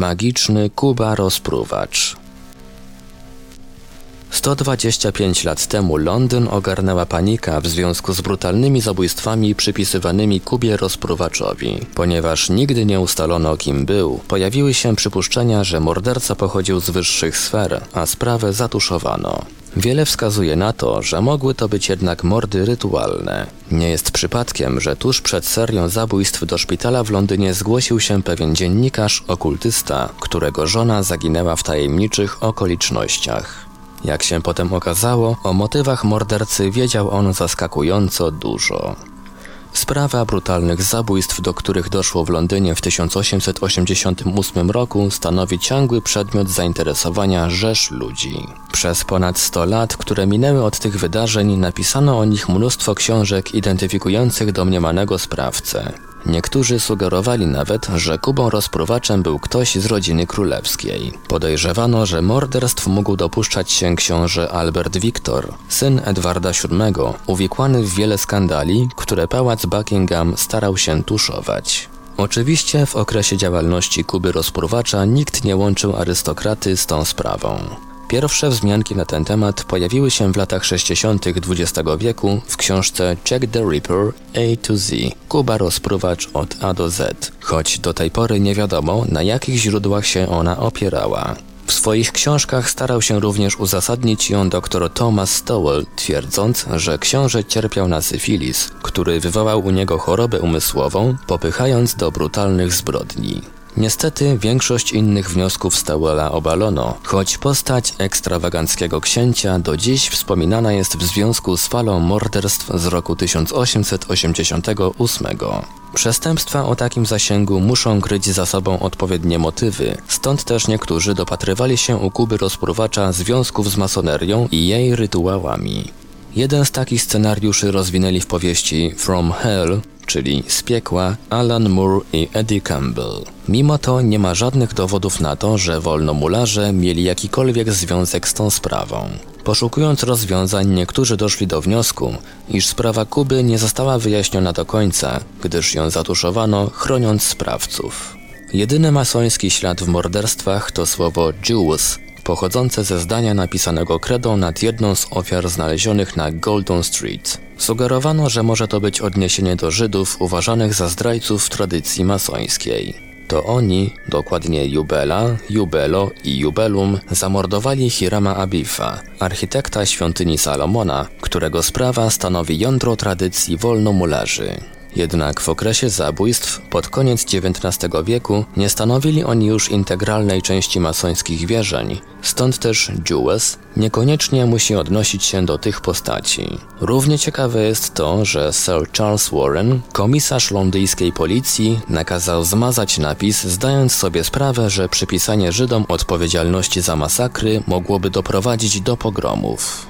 Magiczny Kuba Rozpruwacz 125 lat temu Londyn ogarnęła panika w związku z brutalnymi zabójstwami przypisywanymi Kubie Rozpruwaczowi. Ponieważ nigdy nie ustalono kim był, pojawiły się przypuszczenia, że morderca pochodził z wyższych sfer, a sprawę zatuszowano. Wiele wskazuje na to, że mogły to być jednak mordy rytualne. Nie jest przypadkiem, że tuż przed serią zabójstw do szpitala w Londynie zgłosił się pewien dziennikarz okultysta, którego żona zaginęła w tajemniczych okolicznościach. Jak się potem okazało, o motywach mordercy wiedział on zaskakująco dużo. Sprawa brutalnych zabójstw, do których doszło w Londynie w 1888 roku, stanowi ciągły przedmiot zainteresowania rzesz ludzi. Przez ponad 100 lat, które minęły od tych wydarzeń, napisano o nich mnóstwo książek identyfikujących domniemanego sprawcę. Niektórzy sugerowali nawet, że Kubą rozpruwaczem był ktoś z rodziny królewskiej. Podejrzewano, że morderstw mógł dopuszczać się książę Albert Victor, syn Edwarda VII, uwikłany w wiele skandali, które pałac Buckingham starał się tuszować. Oczywiście w okresie działalności Kuby rozpruwacza nikt nie łączył arystokraty z tą sprawą. Pierwsze wzmianki na ten temat pojawiły się w latach 60. XX wieku w książce Check the Ripper A to Z Kuba rozpruwacz od A do Z, choć do tej pory nie wiadomo na jakich źródłach się ona opierała. W swoich książkach starał się również uzasadnić ją dr Thomas Stowell, twierdząc, że książę cierpiał na syfilis, który wywołał u niego chorobę umysłową, popychając do brutalnych zbrodni. Niestety większość innych wniosków Stawella obalono, choć postać ekstrawaganckiego księcia do dziś wspominana jest w związku z falą morderstw z roku 1888. Przestępstwa o takim zasięgu muszą kryć za sobą odpowiednie motywy, stąd też niektórzy dopatrywali się u Kuby rozpruwacza związków z masonerią i jej rytuałami. Jeden z takich scenariuszy rozwinęli w powieści From Hell czyli z piekła Alan Moore i Eddie Campbell. Mimo to nie ma żadnych dowodów na to, że wolnomularze mieli jakikolwiek związek z tą sprawą. Poszukując rozwiązań, niektórzy doszli do wniosku, iż sprawa Kuby nie została wyjaśniona do końca, gdyż ją zatuszowano, chroniąc sprawców. Jedyny masoński ślad w morderstwach to słowo Jews, pochodzące ze zdania napisanego kredą nad jedną z ofiar znalezionych na Golden Street. Sugerowano, że może to być odniesienie do Żydów uważanych za zdrajców tradycji masońskiej. To oni, dokładnie Jubela, Jubelo i Jubelum, zamordowali Hirama Abifa, architekta świątyni Salomona, którego sprawa stanowi jądro tradycji wolnomularzy. Jednak w okresie zabójstw pod koniec XIX wieku nie stanowili oni już integralnej części masońskich wierzeń, stąd też Jewess niekoniecznie musi odnosić się do tych postaci. Równie ciekawe jest to, że Sir Charles Warren, komisarz londyjskiej policji, nakazał zmazać napis, zdając sobie sprawę, że przypisanie Żydom odpowiedzialności za masakry mogłoby doprowadzić do pogromów.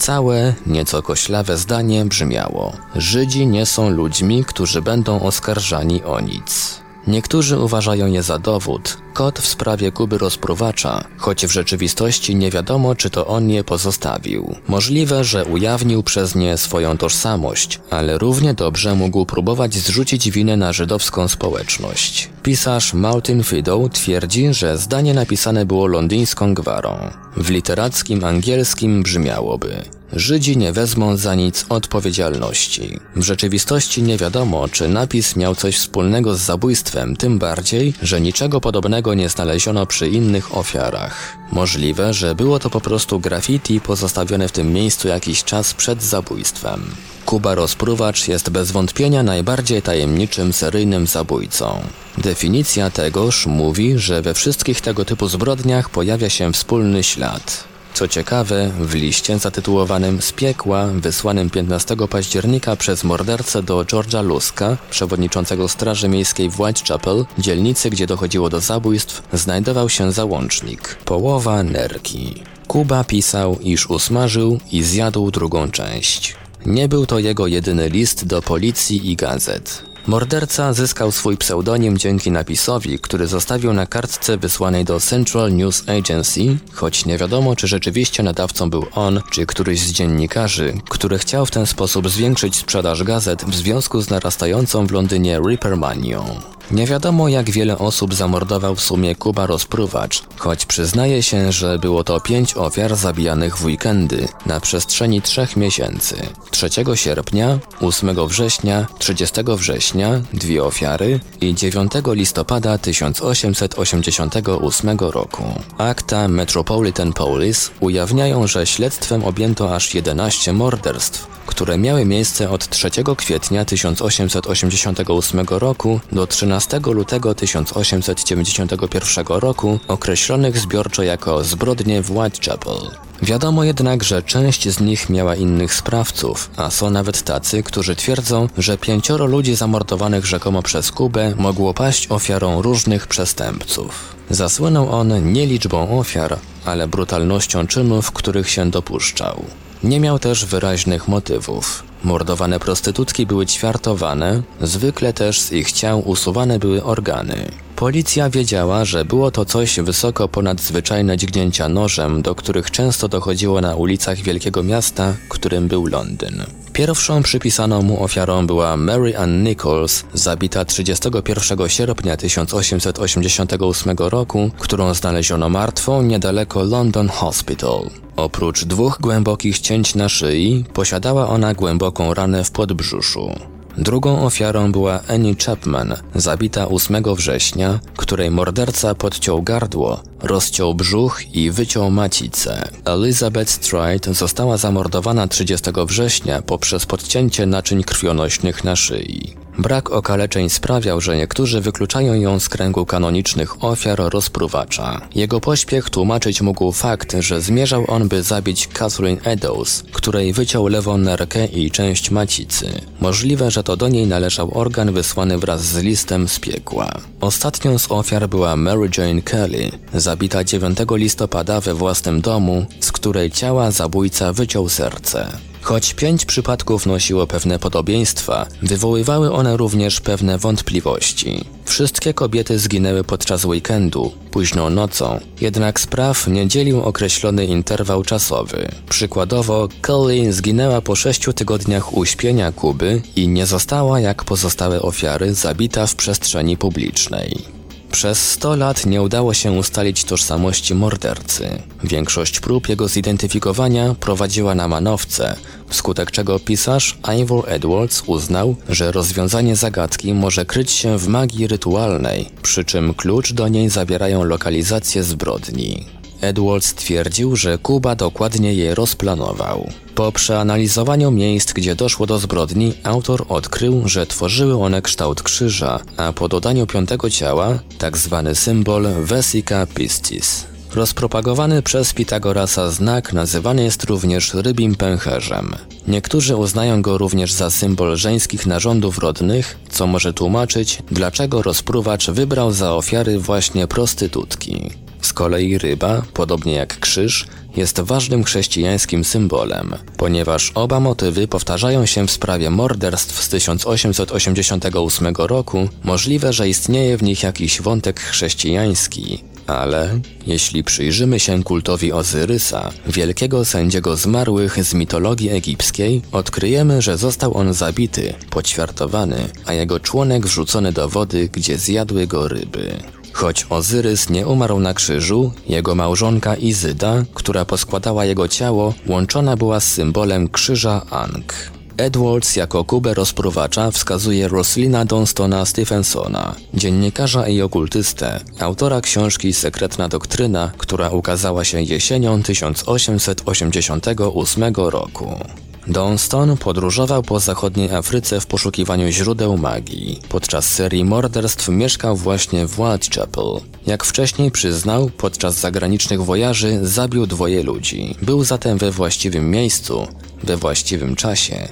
Całe, nieco koślawe zdanie brzmiało: Żydzi nie są ludźmi, którzy będą oskarżani o nic. Niektórzy uważają je za dowód, kod w sprawie Kuby rozpruwacza, choć w rzeczywistości nie wiadomo, czy to on je pozostawił. Możliwe, że ujawnił przez nie swoją tożsamość, ale równie dobrze mógł próbować zrzucić winę na żydowską społeczność. Pisarz Martin Fidow twierdzi, że zdanie napisane było londyńską gwarą. W literackim angielskim brzmiałoby Żydzi nie wezmą za nic odpowiedzialności. W rzeczywistości nie wiadomo, czy napis miał coś wspólnego z zabójstwem, tym bardziej, że niczego podobnego nie znaleziono przy innych ofiarach. Możliwe, że było to po prostu graffiti pozostawione w tym miejscu jakiś czas przed zabójstwem. Kuba Rozpruwacz jest bez wątpienia najbardziej tajemniczym seryjnym zabójcą. Definicja tegoż mówi, że we wszystkich tego typu zbrodniach pojawia się wspólny ślad. Co ciekawe, w liście zatytułowanym Z piekła, wysłanym 15 października przez mordercę do George'a Luska, przewodniczącego Straży Miejskiej w Whitechapel, dzielnicy, gdzie dochodziło do zabójstw, znajdował się załącznik. Połowa nerki. Kuba pisał, iż usmażył i zjadł drugą część. Nie był to jego jedyny list do policji i gazet. Morderca zyskał swój pseudonim dzięki napisowi, który zostawił na kartce wysłanej do Central News Agency, choć nie wiadomo, czy rzeczywiście nadawcą był on, czy któryś z dziennikarzy, który chciał w ten sposób zwiększyć sprzedaż gazet w związku z narastającą w Londynie Rippermanią. Nie wiadomo jak wiele osób zamordował w sumie Kuba Rozpruwacz, choć przyznaje się, że było to pięć ofiar zabijanych w weekendy na przestrzeni trzech miesięcy. 3 sierpnia, 8 września, 30 września dwie ofiary i 9 listopada 1888 roku. Akta Metropolitan Police ujawniają, że śledztwem objęto aż 11 morderstw, które miały miejsce od 3 kwietnia 1888 roku do 13 lutego 1891 roku, określonych zbiorczo jako zbrodnie w Whitechapel. Wiadomo jednak, że część z nich miała innych sprawców, a są nawet tacy, którzy twierdzą, że pięcioro ludzi zamordowanych rzekomo przez Kubę mogło paść ofiarą różnych przestępców. Zasłynął on nie liczbą ofiar, ale brutalnością czynów, których się dopuszczał. Nie miał też wyraźnych motywów. Mordowane prostytutki były ćwiartowane, zwykle też z ich ciał usuwane były organy. Policja wiedziała, że było to coś wysoko ponad zwyczajne dźgnięcia nożem, do których często dochodziło na ulicach wielkiego miasta, którym był Londyn. Pierwszą przypisaną mu ofiarą była Mary Ann Nichols, zabita 31 sierpnia 1888 roku, którą znaleziono martwą niedaleko London Hospital. Oprócz dwóch głębokich cięć na szyi, posiadała ona głęboką ranę w podbrzuszu. Drugą ofiarą była Annie Chapman, zabita 8 września, której morderca podciął gardło, rozciął brzuch i wyciął macicę. Elizabeth Stride została zamordowana 30 września poprzez podcięcie naczyń krwionośnych na szyi. Brak okaleczeń sprawiał, że niektórzy wykluczają ją z kręgu kanonicznych ofiar rozpruwacza. Jego pośpiech tłumaczyć mógł fakt, że zmierzał on by zabić Catherine Eddowes, której wyciął lewą nerkę i część macicy. Możliwe, że to do niej należał organ wysłany wraz z listem z piekła. Ostatnią z ofiar była Mary Jane Kelly, zabita 9 listopada we własnym domu, z której ciała zabójca wyciął serce. Choć pięć przypadków nosiło pewne podobieństwa, wywoływały one również pewne wątpliwości. Wszystkie kobiety zginęły podczas weekendu, późną nocą, jednak spraw nie dzielił określony interwał czasowy. Przykładowo, Kelly zginęła po sześciu tygodniach uśpienia Kuby i nie została, jak pozostałe ofiary, zabita w przestrzeni publicznej. Przez 100 lat nie udało się ustalić tożsamości mordercy. Większość prób jego zidentyfikowania prowadziła na manowce, wskutek czego pisarz Ivor Edwards uznał, że rozwiązanie zagadki może kryć się w magii rytualnej, przy czym klucz do niej zawierają lokalizację zbrodni. Edwards twierdził, że Kuba dokładnie je rozplanował. Po przeanalizowaniu miejsc, gdzie doszło do zbrodni, autor odkrył, że tworzyły one kształt krzyża, a po dodaniu piątego ciała, tak zwany symbol Vesica Piscis. Rozpropagowany przez Pitagorasa znak nazywany jest również rybim pęcherzem. Niektórzy uznają go również za symbol żeńskich narządów rodnych, co może tłumaczyć, dlaczego rozpruwacz wybrał za ofiary właśnie prostytutki. Z kolei ryba, podobnie jak krzyż, jest ważnym chrześcijańskim symbolem, ponieważ oba motywy powtarzają się w sprawie morderstw z 1888 roku, możliwe, że istnieje w nich jakiś wątek chrześcijański, ale jeśli przyjrzymy się kultowi Ozyrysa, wielkiego sędziego zmarłych z mitologii egipskiej, odkryjemy, że został on zabity, poćwiartowany, a jego członek wrzucony do wody, gdzie zjadły go ryby. Choć Ozyrys nie umarł na krzyżu, jego małżonka Izyda, która poskładała jego ciało, łączona była z symbolem krzyża Ankh. Edwards jako Kubę rozpruwacza wskazuje Roslina Donstona Stephensona, dziennikarza i okultystę, autora książki Sekretna Doktryna, która ukazała się jesienią 1888 roku. Donston podróżował po zachodniej Afryce w poszukiwaniu źródeł magii. Podczas serii morderstw mieszkał właśnie w Whitechapel. Jak wcześniej przyznał, podczas zagranicznych wojaży zabił dwoje ludzi. Był zatem we właściwym miejscu, we właściwym czasie,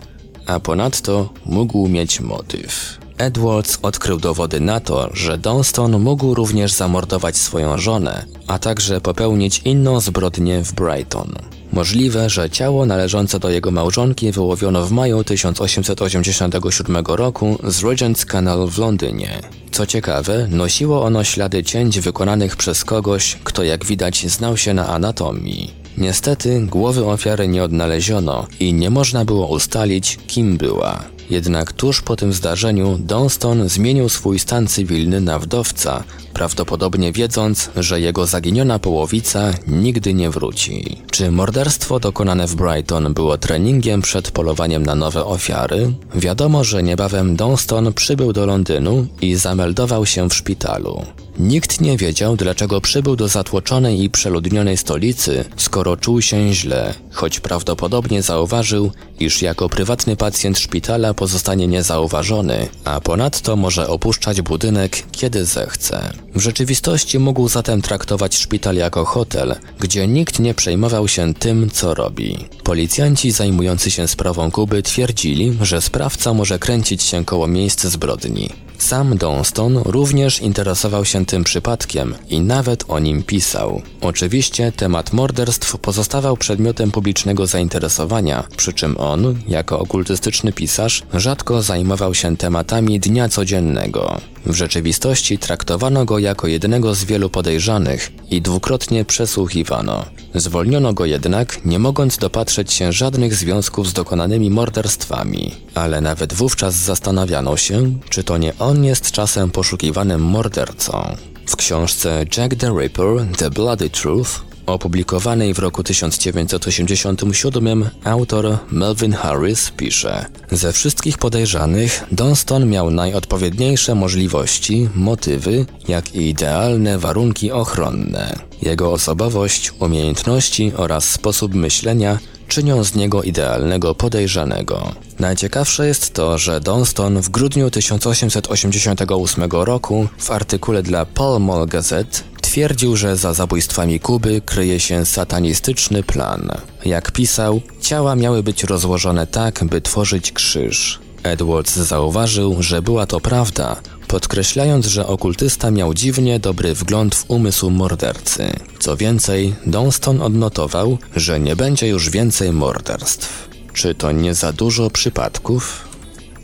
a ponadto mógł mieć motyw. Edwards odkrył dowody na to, że Donston mógł również zamordować swoją żonę, a także popełnić inną zbrodnię w Brighton. Możliwe, że ciało należące do jego małżonki wyłowiono w maju 1887 roku z Regent's Canal w Londynie. Co ciekawe, nosiło ono ślady cięć wykonanych przez kogoś, kto jak widać znał się na anatomii. Niestety głowy ofiary nie odnaleziono i nie można było ustalić, kim była. Jednak tuż po tym zdarzeniu Donston zmienił swój stan cywilny na wdowca, prawdopodobnie wiedząc, że jego zaginiona połowica nigdy nie wróci. Czy morderstwo dokonane w Brighton było treningiem przed polowaniem na nowe ofiary? Wiadomo, że niebawem Donston przybył do Londynu i zameldował się w szpitalu. Nikt nie wiedział, dlaczego przybył do zatłoczonej i przeludnionej stolicy, skoro czuł się źle, choć prawdopodobnie zauważył, iż jako prywatny pacjent szpitala pozostanie niezauważony, a ponadto może opuszczać budynek, kiedy zechce. W rzeczywistości mógł zatem traktować szpital jako hotel, gdzie nikt nie przejmował się tym, co robi. Policjanci zajmujący się sprawą Kuby twierdzili, że sprawca może kręcić się koło miejsc zbrodni. Sam Donston również interesował się tym przypadkiem i nawet o nim pisał. Oczywiście temat morderstw pozostawał przedmiotem publicznego zainteresowania, przy czym on, jako okultystyczny pisarz, rzadko zajmował się tematami dnia codziennego. W rzeczywistości traktowano go jako jednego z wielu podejrzanych i dwukrotnie przesłuchiwano. Zwolniono go jednak, nie mogąc dopatrzeć się żadnych związków z dokonanymi morderstwami. Ale nawet wówczas zastanawiano się, czy to nie on jest czasem poszukiwanym mordercą. W książce Jack the Ripper – The Bloody Truth opublikowanej w roku 1987 autor Melvin Harris pisze Ze wszystkich podejrzanych Donston miał najodpowiedniejsze możliwości, motywy, jak i idealne warunki ochronne. Jego osobowość, umiejętności oraz sposób myślenia czynią z niego idealnego podejrzanego. Najciekawsze jest to, że Donston w grudniu 1888 roku w artykule dla Pall Mall Gazette twierdził, że za zabójstwami Kuby kryje się satanistyczny plan. Jak pisał, ciała miały być rozłożone tak, by tworzyć krzyż. Edwards zauważył, że była to prawda, podkreślając, że okultysta miał dziwnie dobry wgląd w umysł mordercy. Co więcej, Donston odnotował, że nie będzie już więcej morderstw. Czy to nie za dużo przypadków?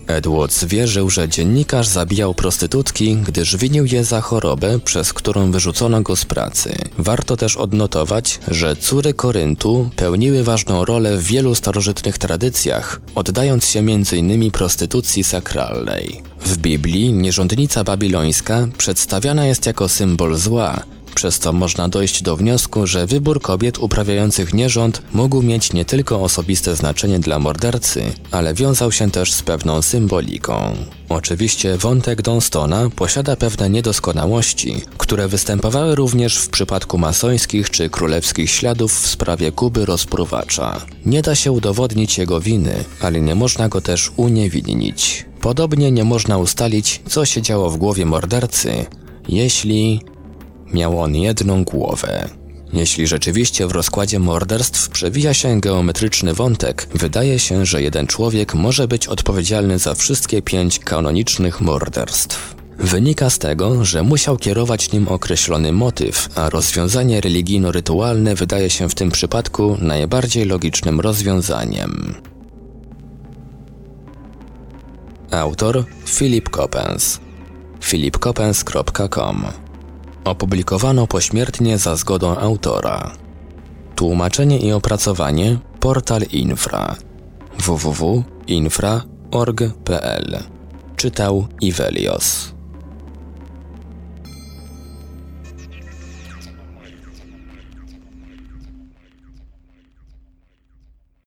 Edwards wierzył, że dziennikarz zabijał prostytutki, gdyż winił je za chorobę, przez którą wyrzucono go z pracy. Warto też odnotować, że córy Koryntu pełniły ważną rolę w wielu starożytnych tradycjach, oddając się m.in. prostytucji sakralnej. W Biblii nierządnica babilońska przedstawiana jest jako symbol zła, przez co można dojść do wniosku, że wybór kobiet uprawiających nierząd mógł mieć nie tylko osobiste znaczenie dla mordercy, ale wiązał się też z pewną symboliką. Oczywiście wątek Donstona posiada pewne niedoskonałości, które występowały również w przypadku masońskich czy królewskich śladów w sprawie Kuby rozpruwacza. Nie da się udowodnić jego winy, ale nie można go też uniewinnić. Podobnie nie można ustalić, co się działo w głowie mordercy, jeśli Miał on jedną głowę. Jeśli rzeczywiście w rozkładzie morderstw przewija się geometryczny wątek, wydaje się, że jeden człowiek może być odpowiedzialny za wszystkie pięć kanonicznych morderstw. Wynika z tego, że musiał kierować nim określony motyw, a rozwiązanie religijno-rytualne wydaje się w tym przypadku najbardziej logicznym rozwiązaniem. Autor Philip Coppens philipcoppens.com Opublikowano pośmiertnie za zgodą autora. Tłumaczenie i opracowanie Portal Infra. www.infra.org.pl Czytał Ivelios